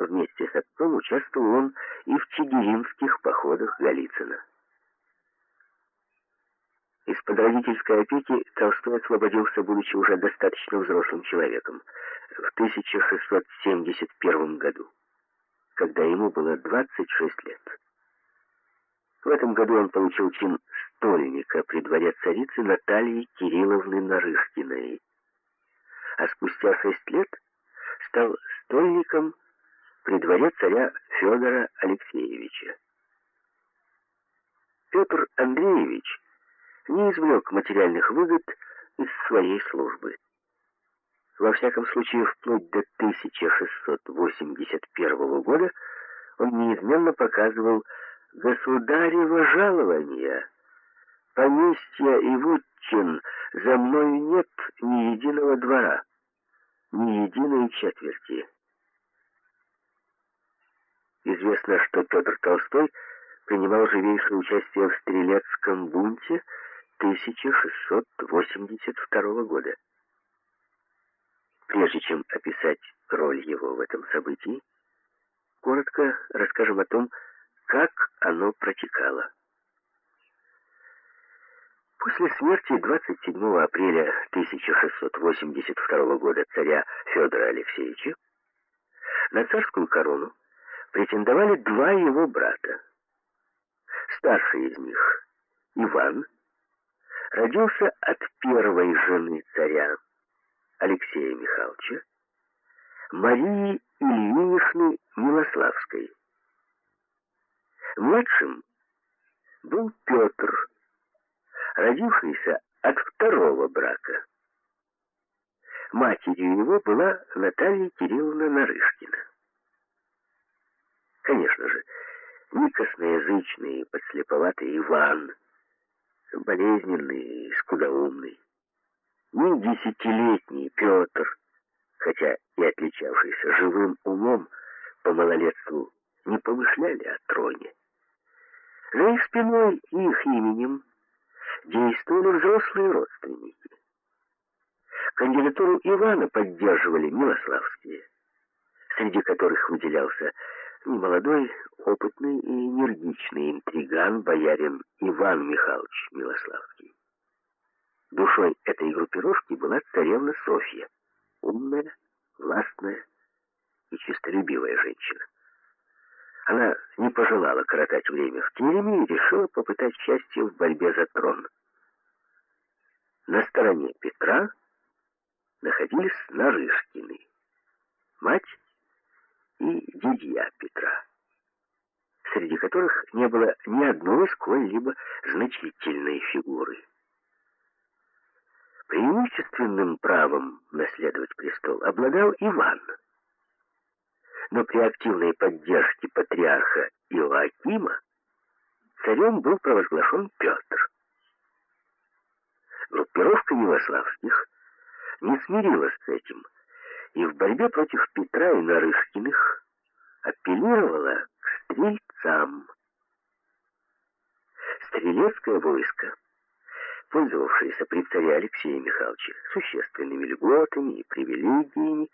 Вместе с отцом участвовал он и в чигиринских походах Голицына. Из-под родительской опеки Толстой освободился, будучи уже достаточно взрослым человеком, в 1671 году, когда ему было 26 лет. В этом году он получил чин стольника при дворе царицы Натальи Кирилловны Нарышкиной, а спустя шесть лет стал стольником при дворе царя Федора Алексеевича. Петр Андреевич не извлек материальных выгод из своей службы. Во всяком случае, вплоть до 1681 года он неизменно показывал государево жалование. Поместья и вотчин за мною нет ни единого двора, ни единой четверти. Известно, что Петр Толстой принимал живейшее участие в Стрелецком бунте 1682 года. Прежде чем описать роль его в этом событии, коротко расскажем о том, как оно протекало. После смерти 27 апреля 1682 года царя Федора Алексеевича на царскую корону претендовали два его брата. Старший из них, Иван, родился от первой жены царя Алексея Михайловича, Марии Ильиничны Милославской. Младшим был Петр, родившийся от второго брака. Матерью его была Наталья Кирилловна Нарышкина. Конечно же, ни косноязычный, подслеповатый Иван – болезненный и скудоумный. Ни десятилетний Петр, хотя и отличавшийся живым умом, по малолетству не помышляли о троне. За их спиной и их именем действовали взрослые родственники. Кандидатуру Ивана поддерживали Милославские, среди которых выделялся немолодой, опытный и энергичный интриган, боярин Иван Михайлович Милославский. Душой этой группировки была царевна Софья, умная, властная и честолюбивая женщина. Она не пожелала коротать время в тереме и решила попытать счастье в борьбе за трон. На стороне Петра находились Нарышкины, мать и дядья Петра, среди которых не было ни одной сколь-либо значительной фигуры. Преимущественным правом наследовать престол обладал Иван, но при активной поддержке патриарха Иоакима царем был провозглашен Петр. Группировка Милославских не смирилась с этим – и в борьбе против Петра и Нарышкиных апеллировала к стрельцам. Стрелецкое войско, пользовавшееся при царе Алексея Михайловича существенными льготами и привилегиями,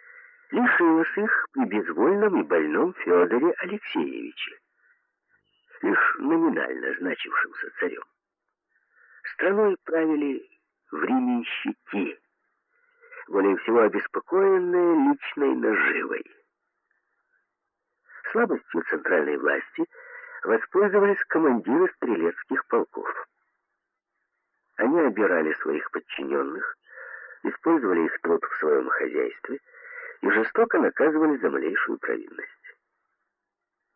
лишилось их при безвольном и больном Федоре Алексеевиче, лишь номинально значившимся царем. Страной правили временщики, более всего обеспокоенная личной наживой. Слабостью центральной власти воспользовались командиры стрелецких полков. Они обирали своих подчиненных, использовали их труд в своем хозяйстве и жестоко наказывали за малейшую провинность.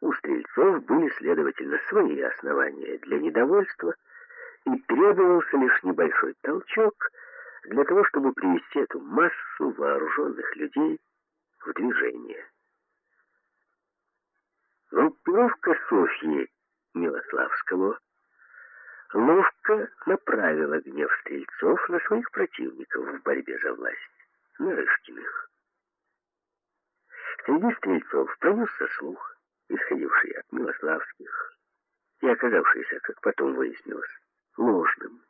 У стрельцов были, следовательно, свои основания для недовольства, и требовался лишь небольшой толчок — для того, чтобы привести эту массу вооруженных людей в движение. Группировка Софьи Милославского ловко направила гнев стрельцов на своих противников в борьбе за власть, Нарышкиных. Среди стрельцов пронесся слух, исходивший от Милославских и оказавшийся, как потом выяснилось, ложным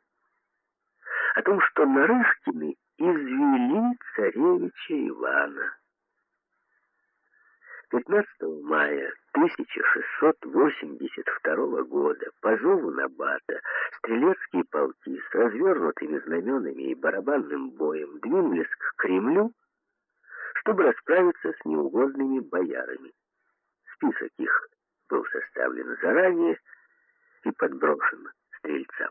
о том, что Нарышкины извели царевича Ивана. 15 мая 1682 года по зову Набата стрелецкие полки с развернутыми знаменами и барабанным боем двинулись к Кремлю, чтобы расправиться с неугодными боярами. Список их был составлен заранее и подброшен стрельцам.